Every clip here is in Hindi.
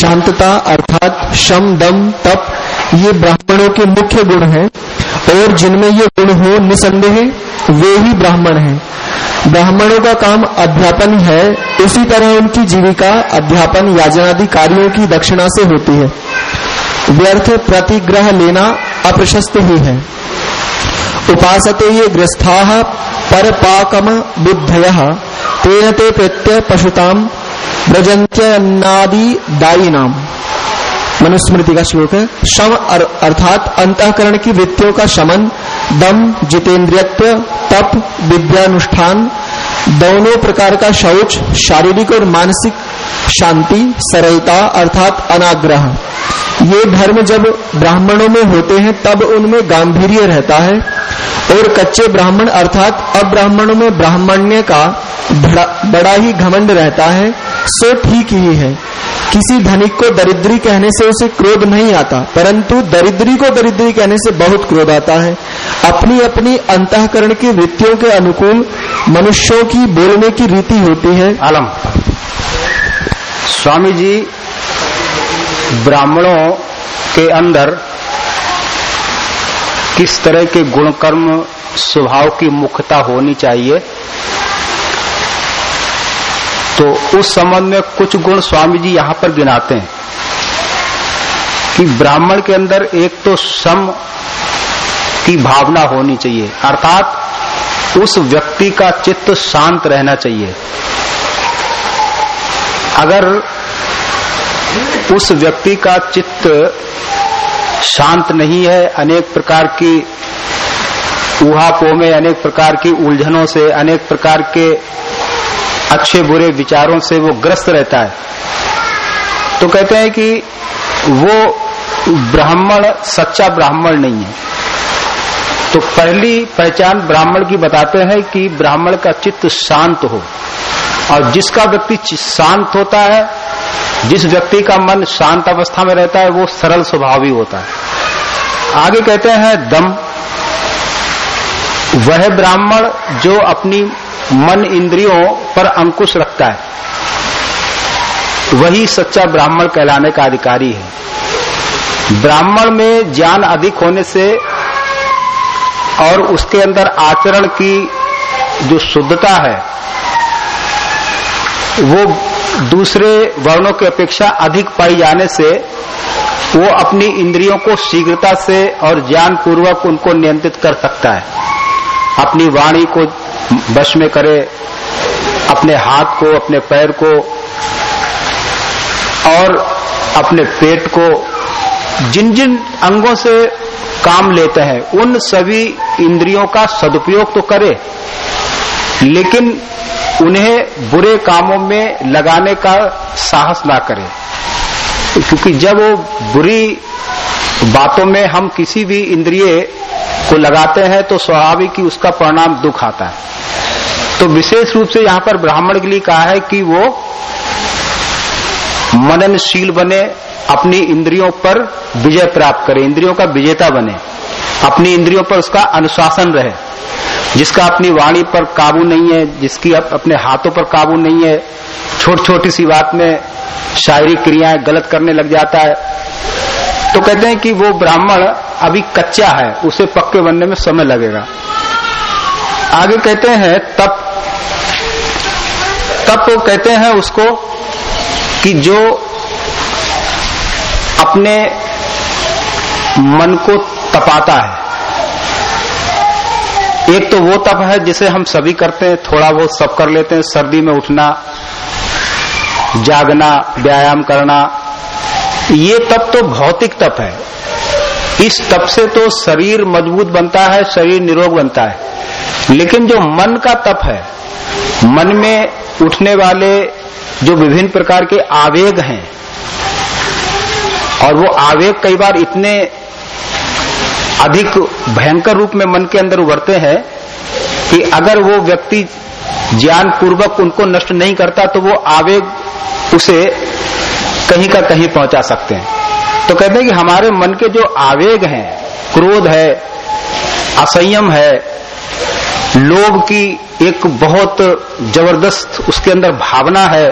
शांतता अर्थात शम, दम, तप, ये ब्राह्मणों के मुख्य गुण हैं और जिनमें ये गुण हो निसंदेह, वे ही ब्राह्मण हैं। ब्राह्मणों का काम अध्यापन है, उसी तरह उनकी जीविका अध्यापन याजनादि कार्यों की दक्षिणा से होती है। व्यर्थ प्रतिग्रह लेना अप्रशस्त ही है। उपासते ये ग्रस्था पर पाकम बुद्धय, तेन ते प्रत्यय पशुताम व्रजंत्यन्नादि दायी नाम मनुस्मृति का श्लोक है शम अर्थात अंतकरण की वृत्तियों का शमन, दम, जितेंद्रियत्व, तप, विद्यानुष्ठान, दोनों प्रकार का शौच, शारीरिक और मानसिक शांति, सरलता अर्थात अनाग्रह। ये धर्म जब ब्राह्मणों में होते हैं, तब उनमें गांधीर्य रहता है और कच्चे ब्राह्मण अर्थात अब्राह्मणों में ब्राह्मण्य का बड़ा ही घमंड रहता है। सो ठीक ही है। किसी धनिक को दरिद्री कहने से उसे क्रोध नहीं आता, परंतु दरिद्री को दरिद्री कहने से बहुत क्रोध आता है। अपनी अपनी अंतकरण की वृत्तियों के अनुकूल मनुष्यों की बोलने की रीति होती है। आलम। स्वामी जी ब्राह्मणों के अंदर किस तरह के गुण कर्म स्वभाव की मुख्यता होनी चाहिए? तो उस संबंध में कुछ गुण स्वामी जी यहाँ पर गिनाते हैं कि ब्राह्मण के अंदर एक तो सम की भावना होनी चाहिए, अर्थात उस व्यक्ति का चित्त शांत रहना चाहिए। अगर उस व्यक्ति का चित्त शांत नहीं है, अनेक प्रकार की ऊहापोह में, अनेक प्रकार की उलझनों से, अनेक प्रकार के अच्छे बुरे विचारों से वो ग्रस्त रहता है। तो कहते हैं कि वो ब्राह्मण, सच्चा ब्राह्मण नहीं है। तो पहली पहचान ब्राह्मण की बताते हैं कि ब्राह्मण का चित्त शांत हो। और जिसका व्यक्ति शांत होता है, जिस व्यक्ति का मन शांत अवस्था में रहता है, वो सरल स्वभावी होता है। आगे कहते हैं, दम। वह ब्राह्मण जो अपनी मन इंद्रियों पर अंकुश रखता है। वही सच्चा ब्राह्मण कहलाने का अधिकारी है। ब्राह्मण में ज्ञान अधिक होने से और उसके अंदर आचरण की जो शुद्धता है, वो दूसरे वर्णों की अपेक्षा अधिक पाई जाने से वो अपनी इंद्रियों को शीघ्रता से और ज्ञान पूर्वक उनको नियंत्रित कर सकता है। अपनी वाणी को वश में करे, अपने हाथ को, अपने पैर को, और अपने पेट को जिन जिन अंगों से काम लेते हैं, उन सभी इंद्रियों का सदुपयोग तो करे। लेकिन उन्हें बुरे कामों में लगाने का साहस ना करे। क्योंकि जब वो बुरी बातों में हम किसी भी इंद्रिय को लगाते हैं तो स्वाभाविक ही उसका परिणाम दुख आता है। तो विशेष रूप से यहाँ पर ब्राह्मण के लिए कहा है कि वो मननशील बने, अपनी इंद्रियों पर विजय प्राप्त करे, इंद्रियों का विजेता बने, अपनी इंद्रियों पर उसका अनुशासन रहे, जिसका अपनी वाणी पर काबू नहीं है, जिसकी अपने हाथों पर काबू नहीं है छोटी छोटी सी बात में शारीरिक क्रियाएँ गलत करने लग जाता है। तो कहते हैं कि वो ब्राह्मण अभी कच्चा है, उसे पक्के बनने में समय लगेगा। आगे कहते हैं तप तप कहते हैं उसको कि जो अपने मन को तपाता है। एक तो वो तप है जिसे हम सभी करते हैं, थोड़ा बहुत सब कर लेते हैं, सर्दी में उठना, जागना, व्यायाम करना। ये तप तो भौतिक तप है। इस तप से तो शरीर मज़बूत बनता है, शरीर निरोग बनता है। लेकिन जो मन का तप है, मन में उठने वाले जो विभिन्न प्रकार के आवेग हैं, और वो आवेग कई बार इतने अधिक भयंकर रूप में मन के अंदर उभरते हैं कि अगर वो व्यक्ति ज्ञान पूर्वक उनको नष्ट नहीं करता तो वो आवेग उसे कहीं का कहीं पहुँचा सकते हैं। तो कहते हैं कि हमारे मन के जो आवेग हैं, क्रोध है, असंयम है लोभ की एक बहुत ज़बरदस्त उसके अंदर भावना है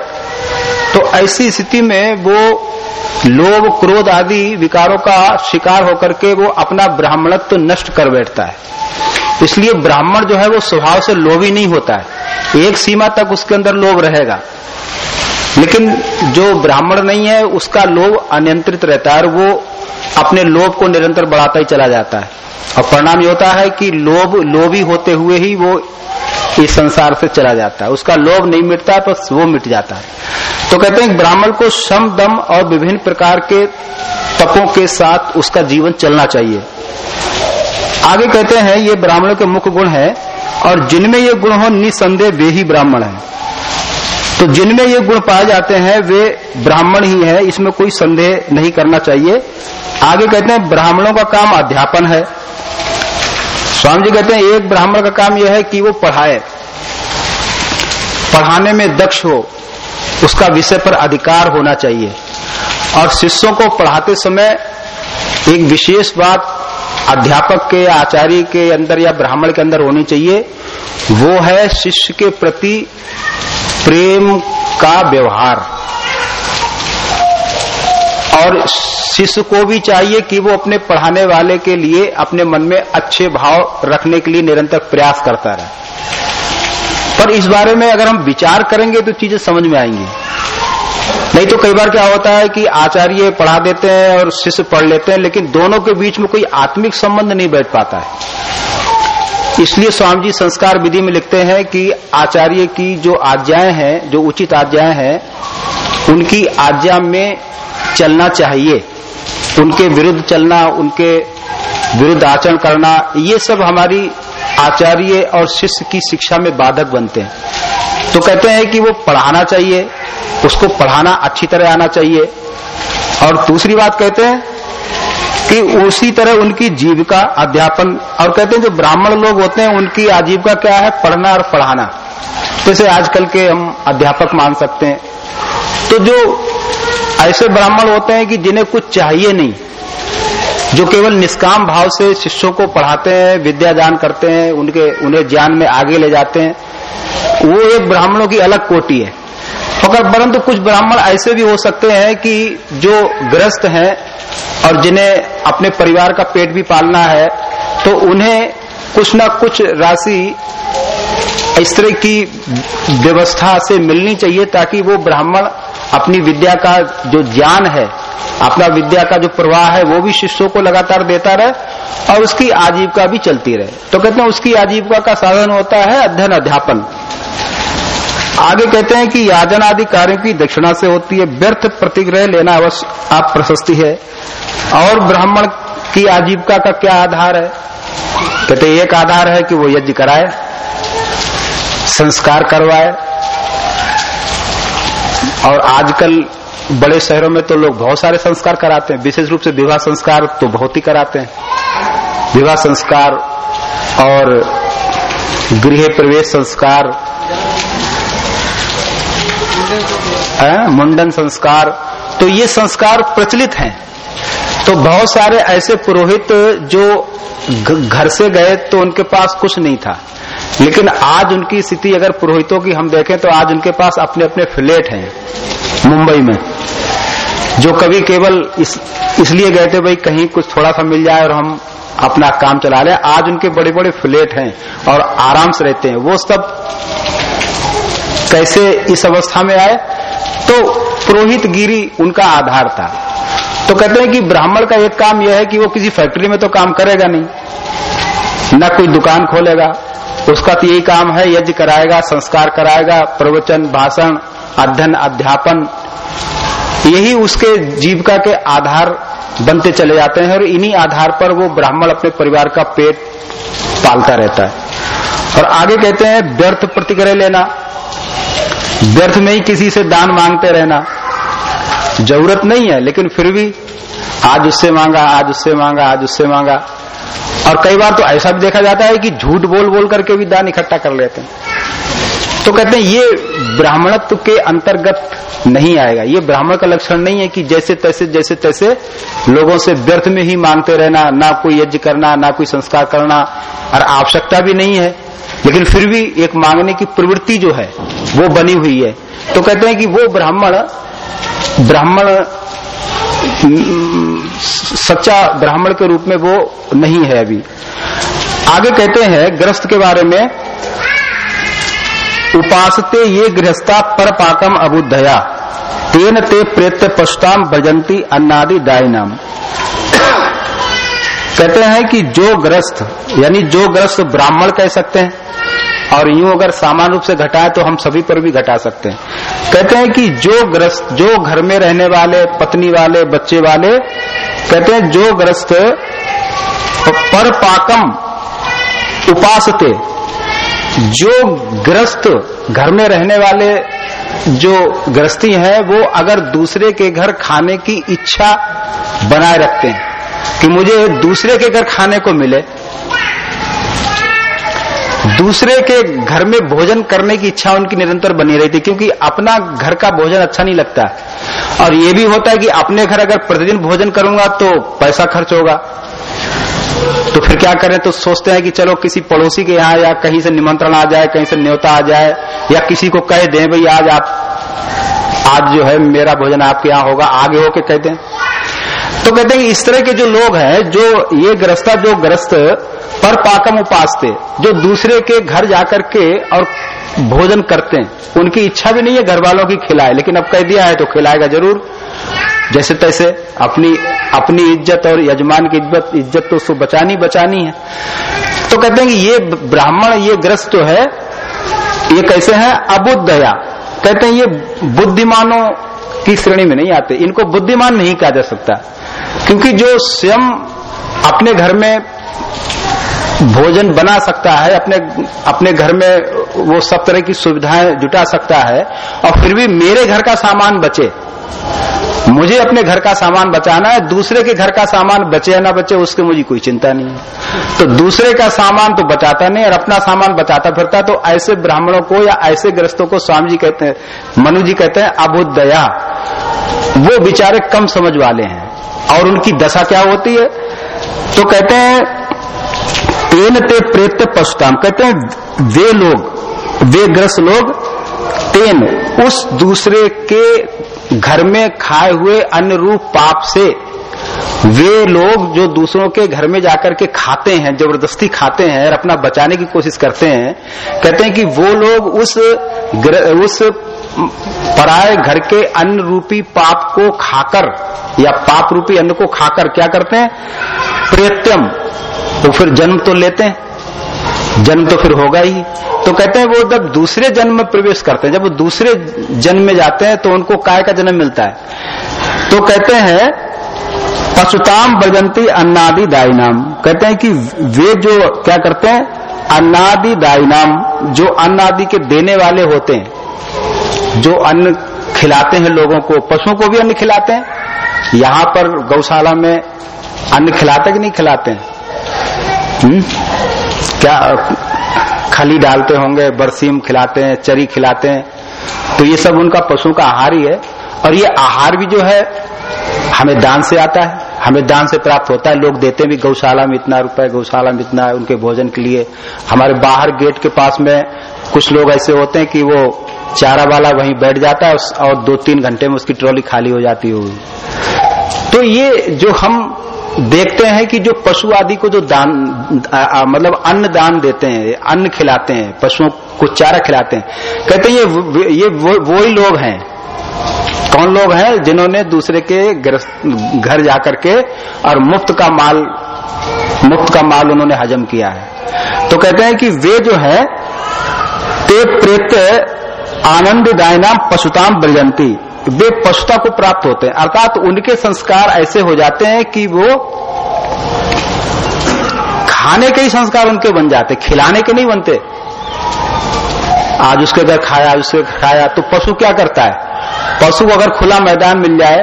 तो ऐसी स्थिति में वो लोभ, क्रोध आदि विकारों का शिकार होकर के वो अपना ब्राह्मणत्व तो नष्ट कर बैठता है। इसलिए ब्राह्मण जो है वो स्वभाव से लोभी नहीं होता है। एक सीमा तक उसके अंदर लोभ रहेगा। लेकिन जो ब्राह्मण नहीं है, उसका लोभ अनियंत्रित रहता है और वो अपने लोभ को निरंतर बढ़ाता ही चला जाता है। और परिणाम ये होता है कि लोभ, लोभी होते हुए ही वो इस संसार से चला जाता है। उसका लोभ नहीं मिटता तो वो मिट जाता है। तो कहते हैं ब्राह्मण को सम, दम और विभिन्न प्रकार के तपों के साथ उसका जीवन चलना चाहिए। आगे कहते हैं, ये ब्राह्मणों के मुख्य गुण है और जिनमें ये गुण हो, निसंदेह वे ही ब्राह्मण है। तो जिनमें ये गुण पाए जाते हैं, वे ब्राह्मण ही है, इसमें कोई संदेह नहीं करना चाहिए। आगे कहते हैं, ब्राह्मणों का काम अध्यापन है। स्वामी जी कहते हैं, एक ब्राह्मण का काम यह है कि वो पढ़ाए। पढ़ाने में दक्ष हो, उसका विषय पर अधिकार होना चाहिए। और शिष्यों को पढ़ाते समय एक विशेष बात अध्यापक के, आचार्य के अंदर या ब्राह्मण के अंदर होनी चाहिए, वो है शिष्य के प्रति प्रेम का व्यवहार। और शिष्य को भी चाहिए कि वो अपने पढ़ाने वाले के लिए अपने मन में अच्छे भाव रखने के लिए निरंतर प्रयास करता रहे। पर इस बारे में अगर हम विचार करेंगे तो चीज़ें समझ में आएँगी। नहीं तो कई बार क्या होता है कि आचार्य पढ़ा देते हैं और शिष्य पढ़ लेते हैं, लेकिन दोनों के बीच में कोई आत्मिक संबंध नहीं बैठ पाता है। इसलिए स्वामी जी संस्कार विधि में लिखते हैं कि आचार्य की जो आज्ञाएँ हैं, जो उचित आज्ञाएँ हैं, उनकी आज्ञा में चलना चाहिए। उनके विरुद्ध चलना, उनके विरुद्ध आचरण करना, ये सब हमारी आचार्य और शिष्य की शिक्षा में बाधक बनते हैं। तो कहते हैं कि वो पढ़ाना चाहिए, उसको पढ़ाना अच्छी तरह आना चाहिए। और दूसरी बात कहते हैं कि उसी तरह उनकी जीविका, अध्यापन, और कहते हैं जो ब्राह्मण लोग होते हैं, उनकी आजीविका क्या है? पढ़ना और पढ़ाना। जैसे आजकल के हम अध्यापक मान सकते हैं। तो जो ऐसे ब्राह्मण होते हैं कि जिन्हें कुछ चाहिए नहीं, जो केवल निष्काम भाव से शिष्यों को पढ़ाते हैं, विद्या दान करते हैं, उनके, उन्हें ज्ञान में आगे ले जाते हैं, वो एक ब्राह्मणों की अलग कोटि है। मगर परंतु कुछ ब्राह्मण ऐसे भी हो सकते हैं कि जो ग्रस्त हैं और जिन्हें अपने परिवार का पेट भी पालना है तो उन्हें कुछ न कुछ राशि इस तरह की व्यवस्था से मिलनी चाहिए ताकि वो ब्राह्मण अपनी विद्या का जो ज्ञान है, अपना विद्या का जो प्रवाह है, वो भी शिष्यों को लगातार देता रहे और उसकी आजीविका भी चलती रहे। तो कहते हैं उसकी आजीविका का साधन होता है अध्ययन, अध्यापन। आगे कहते हैं कि याजन आदि कार्यों की दक्षिणा से होती है, व्यर्थ प्रतिग्रह लेना अवश्य आप प्रशस्ति है। और ब्राह्मण की आजीविका का क्या आधार है? कहते एक आधार है कि वो यज्ञ कराए, संस्कार करवाए और आजकल बड़े शहरों में तो लोग बहुत सारे संस्कार कराते हैं। विशेष रूप से विवाह संस्कार तो बहुत ही कराते हैं। विवाह संस्कार और गृह प्रवेश संस्कार मुंडन संस्कार तो ये संस्कार प्रचलित हैं। तो बहुत सारे ऐसे पुरोहित जो घर से गए तो उनके पास कुछ नहीं था। लेकिन आज उनकी स्थिति अगर पुरोहितों की हम देखें तो आज उनके पास अपने अपने फ्लैट हैं मुंबई में, जो कभी केवल इस, इसलिए गए थे भाई कहीं कुछ थोड़ा सा मिल जाए और हम अपना काम चला लें। आज उनके बड़े बड़े फ्लैट हैं और आराम से रहते हैं। वो सब कैसे इस अवस्था में आए? तो पुरोहित गिरी उनका आधार था। तो कहते हैं कि ब्राह्मण का एक काम यह है कि वो किसी फैक्ट्री में तो काम करेगा नहीं, न कोई दुकान खोलेगा उसका तो यही काम है, यज्ञ कराएगा, संस्कार कराएगा, प्रवचन, भाषण, अध्ययन, अध्यापन। यही उसके जीविका के आधार बनते चले जाते हैं और इन्हीं आधार पर वो ब्राह्मण अपने परिवार का पेट पालता रहता है। और आगे कहते हैं, व्यर्थ प्रतिक्रय लेना। व्यर्थ में ही किसी से दान मांगते रहना। ज़रूरत नहीं है, लेकिन फिर भी आज उससे मांगा, आज उससे मांगा, आज उससे मांगा। और कई बार तो ऐसा भी देखा जाता है कि झूठ बोल बोल करके भी दान इकट्ठा कर लेते हैं। तो कहते हैं, ये ब्राह्मणत्व के अंतर्गत नहीं आएगा। ये ब्राह्मण का लक्षण नहीं है कि जैसे तैसे जैसे तैसे लोगों से व्यर्थ में ही मांगते रहना, ना कोई यज्ञ करना, ना कोई संस्कार करना, और आवश्यकता भी नहीं है। लेकिन फिर भी एक मांगने की प्रवृत्ति जो है, वो बनी हुई है। तो कहते हैं कि वो ब्राह्मण ब्राह्मण सच्चा ब्राह्मण के रूप में वो नहीं है अभी। आगे कहते हैं, ग्रस्त के बारे में, उपासते ये गृहस्था पर पाकम अबुद्धया, तेन ते प्रेत पश्चाम भजंती अन्नादि दाई नाम कहते हैं कि जो ग्रस्त, यानी जो ग्रस्त ब्राह्मण कह सकते हैं और यूँ अगर सामान्य रूप से घटाए तो हम सभी पर भी घटा सकते हैं। कहते हैं कि जो ग्रस्त, जो घर में रहने वाले, पत्नी वाले, बच्चे वाले, कहते हैं जो ग्रस्त पर पाकम उपासते, जो ग्रस्त घर में रहने वाले जो ग्रस्ती है, वो अगर दूसरे के घर खाने की इच्छा बनाए रखते हैं, कि मुझे दूसरे के घर खाने को मिले दूसरे के घर में भोजन करने की इच्छा उनकी निरंतर बनी रहती, क्योंकि अपना घर का भोजन अच्छा नहीं लगता। और ये भी होता है कि अपने घर अगर प्रतिदिन भोजन करूँगा तो पैसा खर्च होगा। तो फिर क्या करें? तो सोचते हैं कि चलो, किसी पड़ोसी के यहाँ या कहीं से निमंत्रण आ जाए, कहीं से न्योता आ जाए, या किसी को कह दें, भाई, आज आप, आज जो है मेरा भोजन आपके यहाँ होगा। आगे होके कहते हैं तो कहते हैं इस तरह के जो लोग हैं, जो ये ग्रस्ता, जो ग्रस्त पर पाकम उपासते, जो दूसरे के घर जाकर के और भोजन करते हैं। उनकी इच्छा भी नहीं है घर वालों की खिलाए, लेकिन अब कह दिया है तो खिलाएगा ज़रूर। जैसे तैसे अपनी अपनी इज़्ज़त और यजमान की इज़्ज़त इज़्ज़त तो उसको बचानी बचानी है। तो कहते हैं कि ये ब्राह्मण, ये ग्रस्त जो है, ये कैसे है? अबुद्धया। कहते हैं ये बुद्धिमानों की श्रेणी में नहीं आते। इनको बुद्धिमान नहीं कहा जा सकता। क्योंकि जो स्वयं अपने घर में भोजन बना सकता है, अपने अपने घर में वो सब तरह की सुविधाएँ जुटा सकता है, और फिर भी मेरे घर का सामान बचे। मुझे अपने घर का सामान बचाना है, दूसरे के घर का सामान बचे या ना बचे, उसके मुझे कोई चिंता नहीं है। तो दूसरे का सामान तो बचाता नहीं, और अपना सामान बचाता फिरता तो ऐसे ब्राह्मणों को या ऐसे ग्रस्तों को स्वामी जी कहते हैं, मनु जी कहते हैं, अबुदया। वो बेचारे कम समझ वाले हैं, और उनकी दशा क्या होती है? तो कहते हैं तेन ते प्रेत पशुताम। कहते हैं, वे लोग, वे ग्रस्त लोग, तेन उस दूसरे के घर में खाए हुए अन्य रूप पाप से वे लोग जो दूसरों के घर में जाकर के खाते हैं, ज़बरदस्ती खाते हैं और अपना बचाने की कोशिश करते हैं, कहते हैं कि वो लोग उस उस पराए घर के अन्न रूपी पाप को खाकर या पाप रूपी अन्न को खाकर क्या करते हैं? प्रेत्यम। तो फिर जन्म तो लेते हैं। जन्म तो फिर होगा ही। तो कहते हैं वो जब दूसरे जन्म में प्रवेश करते हैं, जब वो दूसरे जन्म में जाते हैं तो उनको काय का जन्म मिलता है? तो कहते हैं, पशुताम बजंती अन्नादि दाई नाम कहते हैं कि वे जो क्या करते हैं? अन्नादि दाई नाम जो अन्नादि के देने वाले होते हैं, जो अन्न खिलाते हैं लोगों को, पशुओं को भी अन्न खिलाते हैं। यहाँ पर गौशाला में अन्न खिलाते कि नहीं खिलाते हैं? हुँ? क्या खली डालते होंगे, बरसीम खिलाते हैं, चरी खिलाते हैं? तो ये सब उनका पशुओं का आहार ही है। और ये आहार भी जो है, हमें दान से आता है। हमें दान से प्राप्त होता है। लोग देते भी, गौशाला में इतना रुपए, गौशाला में इतना है उनके भोजन के लिए। हमारे बाहर गेट के पास में कुछ लोग ऐसे होते हैं कि वो चारा वाला वहीं बैठ जाता है और दो तीन घंटे में उसकी ट्रॉली खाली हो जाती होगी। तो ये जो हम देखते हैं कि जो पशु आदि को जो दान आ, आ, मतलब अन्न दान देते हैं अन्न खिलाते हैं पशुओं को चारा खिलाते हैं कहते हैं ये ये वो, वो ही लोग हैं। कौन लोग हैं? जिन्होंने दूसरे के घर जाकर के और मुफ़्त का माल मुफ़्त का माल उन्होंने हजम किया है। तो कहते हैं कि वे जो है ते प्रेत आनंद दायनाम पशुताम ब्रजंती वे पशुता को प्राप्त होते हैं। अर्थात उनके संस्कार ऐसे हो जाते हैं कि वो खाने के ही संस्कार उनके बन जाते खिलाने के नहीं बनते। आज उसके घर खाया, आज उसके खाया तो पशु क्या करता है? पशु अगर खुला मैदान मिल जाए,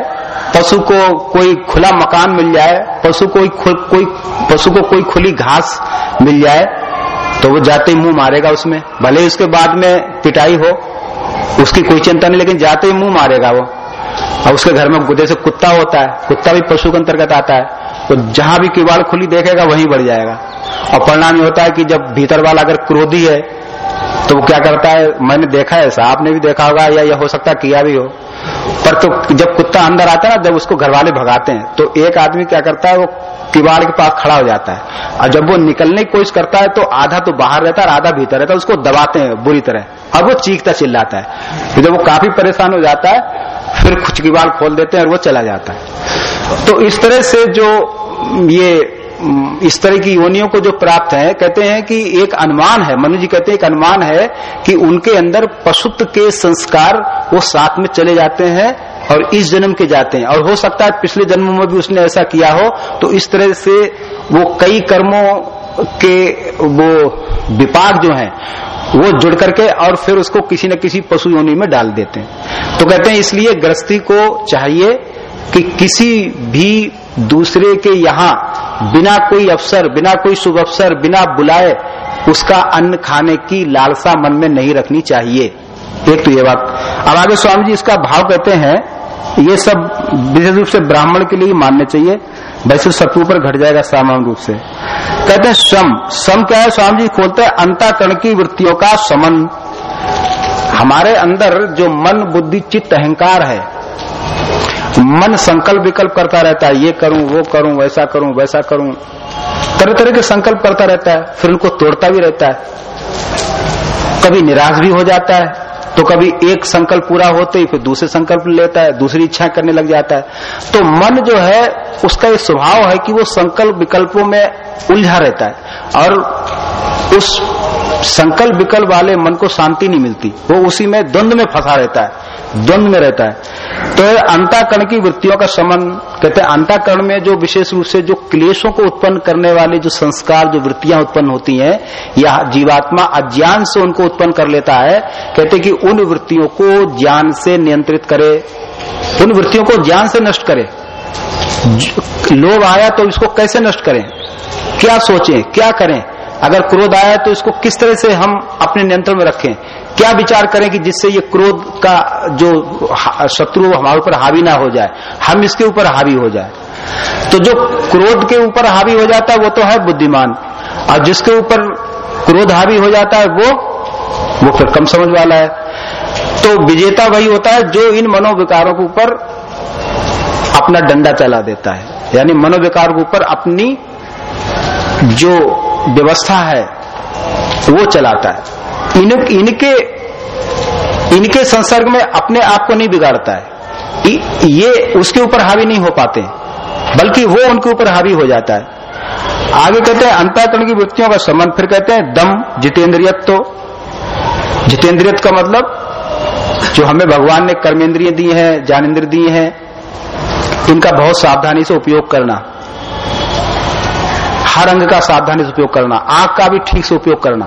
पशु को कोई खुला मकान मिल जाए, पशु को कोई, पशु को कोई खुली घास मिल जाए तो वो जाते ही मुँह मारेगा उसमें। भले उसके बाद में पिटाई हो उसकी कोई चिंता नहीं, लेकिन जाते ही मुँह मारेगा वो। और उसके घर में जैसे कुत्ता होता है, कुत्ता भी पशु के अंतर्गत आता है तो जहाँ भी किवाड़ खुली देखेगा, वहीं बढ़ जाएगा। और परिणाम ये होता है कि जब भीतर वाला अगर क्रोधी है तो वो क्या करता है, मैंने देखा है, ऐसा आपने भी देखा होगा, या यह हो सकता है किया भी हो। पर तो जब कुत्ता अंदर आता है ना, जब उसको घर वाले भगाते हैं तो एक आदमी क्या करता है, वो किवाड़ के पास खड़ा हो जाता है। और जब वो निकलने की कोशिश करता है तो आधा तो बाहर रहता है और आधा भीतर रहता है, उसको दबाते हैं बुरी तरह। और वो चीखता चिल्लाता है। जब वो काफ़ी परेशान हो जाता है, फिर कुछ किवाड़ खोल देते हैं और वो चला जाता है। तो इस तरह से जो ये, इस तरह की योनियों को जो प्राप्त है, कहते हैं कि एक अनुमान है, मनु जी कहते हैं एक अनुमान है कि उनके अंदर पशुत्व के संस्कार वो साथ में चले जाते हैं और इस जन्म के जाते हैं। और हो सकता है पिछले जन्म में भी उसने ऐसा किया हो तो इस तरह से वो कई कर्मों के वो विपाक जो है, वो जुड़ करके और फिर उसको किसी न किसी पशु योनि में डाल देते हैं। तो कहते हैं, इसलिए गृहस्थी को चाहिए कि किसी भी दूसरे के यहाँ बिना कोई अवसर, बिना कोई शुभ अवसर, बिना बुलाए उसका अन्न खाने की लालसा मन में नहीं रखनी चाहिए। एक तो ये बात। अब आगे स्वामी जी इसका भाव कहते हैं, ये सब विशेष रूप से ब्राह्मण के लिए ही मानने चाहिए। वैसे शत्रु पर घट जाएगा सामान्य रूप से। कहते हैं, सम। सम क्या है? स्वामी जी खोलते हैं, अंताकरण की वृत्तियों का समन। हमारे अंदर जो मन, बुद्धि, चित्त, अहंकार है, मन संकल्प विकल्प करता रहता है, ये करूँ, वो करूँ, वैसा करूँ वैसा करूँ। तरह तरह के संकल्प करता रहता है, फिर उनको तोड़ता भी रहता है। कभी निराश भी हो जाता है तो कभी एक संकल्प पूरा होते ही फिर दूसरे संकल्प लेता है, दूसरी इच्छा करने लग जाता है। तो मन जो है, उसका ये स्वभाव है कि वो संकल्प विकल्पों में उलझा रहता है और उस संकल्प विकल्प वाले मन को शांति नहीं मिलती। वो उसी में द्वंद में फंसा रहता है। द्वंद में रहता है। तो अंताकरण की वृत्तियों का समन कहते हैं। अंताकरण में जो विशेष रूप से जो क्लेशों को उत्पन्न करने वाले जो संस्कार, जो वृत्तियाँ उत्पन्न होती हैं या जीवात्मा अज्ञान से उनको उत्पन्न कर लेता है। कहते कि उन वृत्तियों को ज्ञान से नियंत्रित करे, उन वृत्तियों को ज्ञान से नष्ट करे। लोभ आया तो इसको कैसे नष्ट करें? क्या सोचें? क्या करें? अगर क्रोध आया तो इसको किस तरह से हम अपने नियंत्रण में रखें? क्या विचार करें कि जिससे ये क्रोध का जो शत्रु हमारे ऊपर हावी ना हो जाए? हम इसके ऊपर हावी हो जाए। तो जो क्रोध के ऊपर हावी हो जाता है, वो तो है बुद्धिमान। और जिसके ऊपर क्रोध हावी हो जाता है, वो वो फिर कम समझ वाला है। तो विजेता वही होता है जो इन मनोविकारों के ऊपर अपना डंडा चला देता है। यानी मनोविकार के ऊपर अपनी जो व्यवस्था है वो चलाता है। इन, इनके इनके संसर्ग में अपने आप को नहीं बिगाड़ता है। ये उसके ऊपर हावी नहीं हो पाते बल्कि वो उनके ऊपर हावी हो जाता है। आगे कहते हैं अंतःकरण की वृत्तियों का संबंध फिर कहते हैं दम जितेंद्रियत तो जितेंद्रियत का मतलब जो हमें भगवान ने कर्मेंद्रिय दिए हैं ज्ञानेन्द्र दिए हैं इनका बहुत सावधानी से उपयोग करना। हर अंग का सावधानी से उपयोग करना, आँख का भी ठीक से उपयोग करना।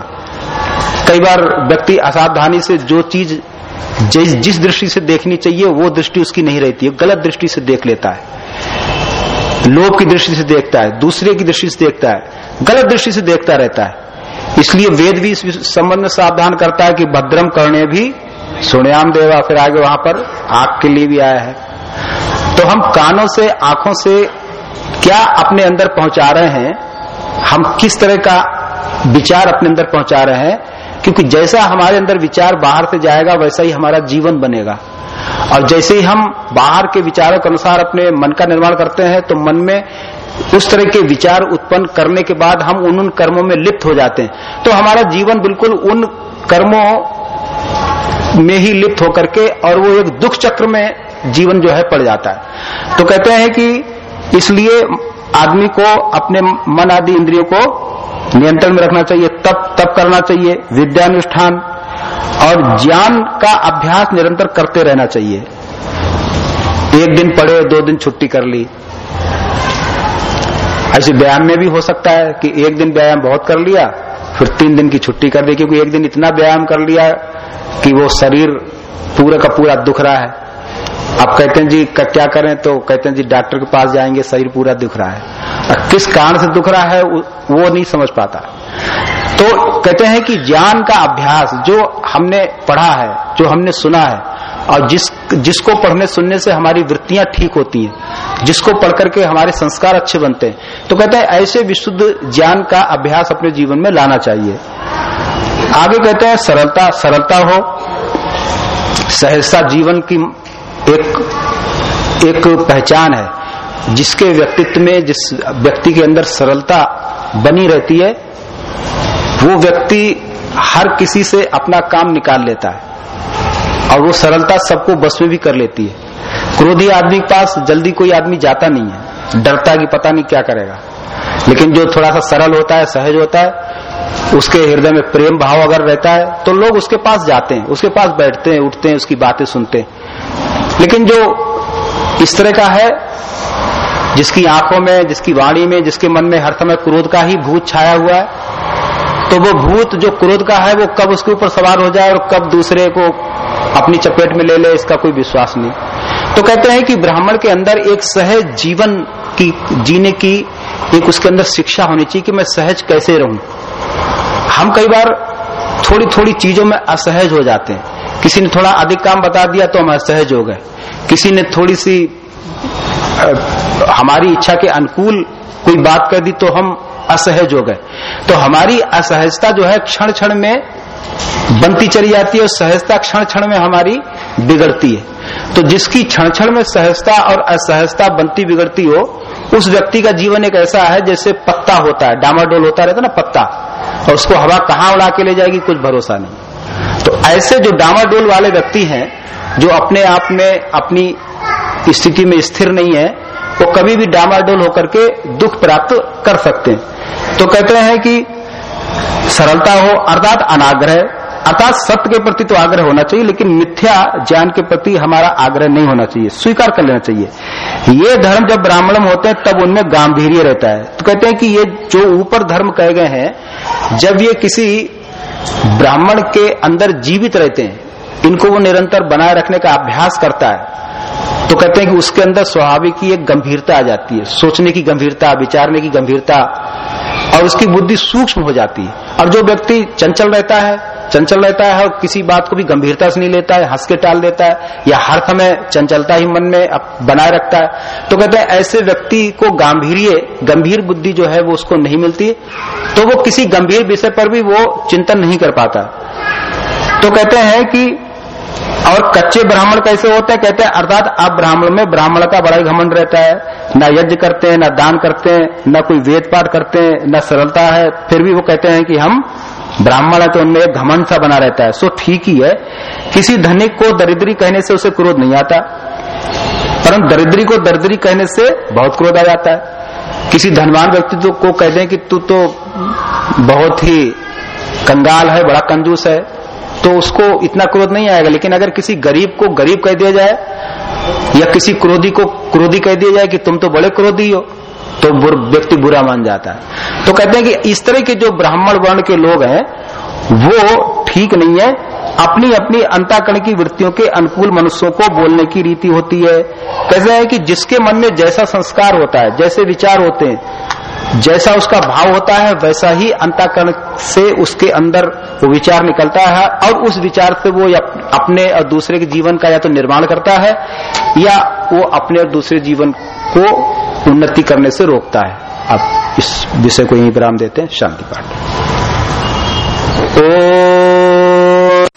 कई बार व्यक्ति असावधानी से जो चीज़, जिस जिस दृष्टि से देखनी चाहिए, वो दृष्टि उसकी नहीं रहती है, गलत दृष्टि से देख लेता है। लोभ की दृष्टि से देखता है, दूसरे की दृष्टि से देखता है, गलत दृष्टि से देखता रहता है। इसलिए वेद भी इस संबंध में सावधान करता है कि भद्रम करने भी सुनयाम देवा, फिर आगे वहाँ पर आग के लिए भी आया है। तो हम कानों से, आँखों से क्या अपने अंदर पहुँचा रहे हैं? हम किस तरह का विचार अपने अंदर पहुँचा रहे हैं? क्योंकि जैसा हमारे अंदर विचार बाहर से जाएगा, वैसा ही हमारा जीवन बनेगा। और जैसे ही हम बाहर के विचारों के अनुसार अपने मन का निर्माण करते हैं तो मन में उस तरह के विचार उत्पन्न करने के बाद हम उन उन कर्मों में लिप्त हो जाते हैं। तो हमारा जीवन बिल्कुल उन कर्मों में ही लिप्त होकर के और वो एक दुख चक्र में जीवन जो है पड़ जाता है। तो कहते हैं कि इसलिए आदमी को, अपने मन आदि इंद्रियों को नियंत्रण में रखना चाहिए तब तब करना चाहिए, विद्यानुष्ठान और ज्ञान का अभ्यास निरंतर करते रहना चाहिए। एक दिन पढ़े, दो दिन छुट्टी कर ली। ऐसे व्यायाम में भी हो सकता है कि एक दिन व्यायाम बहुत कर लिया, फिर तीन दिन की छुट्टी कर दी, क्योंकि एक दिन इतना व्यायाम कर लिया कि वो शरीर पूरा का पूरा दुख रहा है। आप कहते हैं जी क्या करें? तो कहते हैं जी, डॉक्टर के पास जाएँगे, शरीर पूरा दुख रहा है। और किस कारण से दुख रहा है, वो नहीं समझ पाता। तो कहते हैं कि ज्ञान का अभ्यास जो हमने पढ़ा है, जो हमने सुना है, और जिस, जिसको पढ़ने सुनने से हमारी वृत्तियाँ ठीक होती हैं, जिसको पढ़ करके हमारे संस्कार अच्छे बनते हैं तो कहते हैं ऐसे विशुद्ध ज्ञान का अभ्यास अपने जीवन में लाना चाहिए। आगे कहते हैं, सरलता सरलता हो, सहजता जीवन की एक एक पहचान है, जिसके व्यक्तित्व में, जिस व्यक्ति के अंदर सरलता बनी रहती है, वो व्यक्ति हर किसी से अपना काम निकाल लेता है, और वो सरलता सबको बस में भी कर लेती है। क्रोधी आदमी के पास जल्दी कोई आदमी जाता नहीं है, डरता कि पता नहीं क्या करेगा। लेकिन जो थोड़ा सा सरल होता है, सहज होता है, उसके हृदय में प्रेम भाव अगर रहता है तो लोग उसके पास जाते हैं, उसके पास बैठते हैं, उठते हैं, उसकी बातें सुनते हैं। लेकिन जो इस तरह का है, जिसकी आँखों में, जिसकी वाणी में, जिसके मन में हर समय क्रोध का ही भूत छाया हुआ है तो वो भूत जो क्रोध का है, वो कब उसके ऊपर सवार हो जाए और कब दूसरे को अपनी चपेट में ले ले, इसका कोई विश्वास नहीं। तो कहते हैं कि ब्राह्मण के अंदर एक सहज जीवन की, जीने की एक उसके अंदर शिक्षा होनी चाहिए कि मैं सहज कैसे रहूँ। हम कई बार थोड़ी थोड़ी चीज़ों में असहज हो जाते हैं। किसी ने थोड़ा अधिक काम बता दिया तो हम असहज हो गए। किसी ने थोड़ी सी हमारी इच्छा के अनुकूल कोई बात कर दी तो हम असहज हो गए। तो हमारी असहजता जो है क्षण क्षण में बनती चली जाती है और सहजता क्षण क्षण में हमारी बिगड़ती है। तो जिसकी क्षण क्षण में सहजता और असहजता बनती बिगड़ती हो, उस व्यक्ति का जीवन एक ऐसा है जैसे पत्ता होता है, डामाडोल होता रहता है ना पत्ता, और उसको हवा कहाँ उड़ा के ले जाएगी कुछ भरोसा नहीं। ऐसे जो डामाडोल वाले व्यक्ति हैं, जो अपने आप में अपनी स्थिति में स्थिर नहीं है, वो कभी भी डामाडोल होकर के दुख प्राप्त कर सकते हैं। तो कहते हैं कि सरलता हो, अर्थात अनाग्रह, अर्थात सत्य के प्रति तो आग्रह होना चाहिए, लेकिन मिथ्या ज्ञान के प्रति हमारा आग्रह नहीं होना चाहिए, स्वीकार कर लेना चाहिए। ये धर्म जब ब्राह्मण होते हैं, तब उनमें गांधीर्य रहता है। तो कहते हैं कि ये जो ऊपर धर्म कहे गए हैं, जब ये किसी ब्राह्मण के अंदर जीवित रहते हैं। इनको वो निरंतर बनाए रखने का अभ्यास करता है। तो कहते हैं कि उसके अंदर स्वाभाविक ही एक गंभीरता आ जाती है। सोचने की गंभीरता, विचारने की गंभीरता और उसकी बुद्धि सूक्ष्म हो जाती है। और जो व्यक्ति चंचल रहता है चंचल रहता है और किसी बात को भी गंभीरता से नहीं लेता है, हंस के टाल देता है, या हर समय चंचलता ही मन में बनाए रखता है। तो कहते हैं, ऐसे व्यक्ति को गंभीर गंभीर बुद्धि जो है, वो उसको नहीं मिलती तो वो किसी गंभीर विषय पर भी वो चिंतन नहीं कर पाता। तो कहते हैं कि, और कच्चे ब्राह्मण कैसे होते हैं? कहते हैं, अर्थात अब ब्राह्मण में ब्राह्मण का बड़ा ही घमंड रहता है। न यज्ञ करते हैं, न दान करते हैं, न कोई वेद पाठ करते हैं, न सरलता है, फिर भी वो कहते हैं कि हम ब्राह्मण है तो उनमें एक घमंड सा बना रहता है। सो ठीक ही है। किसी धनिक को दरिद्री कहने से उसे क्रोध नहीं आता। परंतु दरिद्री को दरिद्री कहने से बहुत क्रोध आ जाता है। किसी धनवान व्यक्ति तो को कहते हैं कि तू तो बहुत ही कंगाल है, बड़ा कंजूस है। तो उसको इतना क्रोध नहीं आएगा। लेकिन अगर किसी गरीब को गरीब कह दिया जाए, या किसी क्रोधी को क्रोधी कह दिया जाए कि तुम तो बड़े क्रोधी हो तो व्यक्ति बुरा मान जाता है। तो कहते हैं कि इस तरह के जो ब्राह्मण वर्ण के लोग हैं, वो ठीक नहीं है। अपनी अपनी अंताकरण की वृत्तियों के अनुकूल मनुष्यों को बोलने की रीति होती है। कैसे है कि जिसके मन में जैसा संस्कार होता है, जैसे विचार होते हैं, जैसा उसका भाव होता है, वैसा ही अंताकरण से उसके अंदर वो विचार निकलता है और उस विचार से वो अपने और दूसरे के जीवन का या तो निर्माण करता है, या वो अपने और दूसरे जीवन को उन्नति करने से रोकता है। आप इस विषय को यही विराम देते हैं। शांति पाठ ओ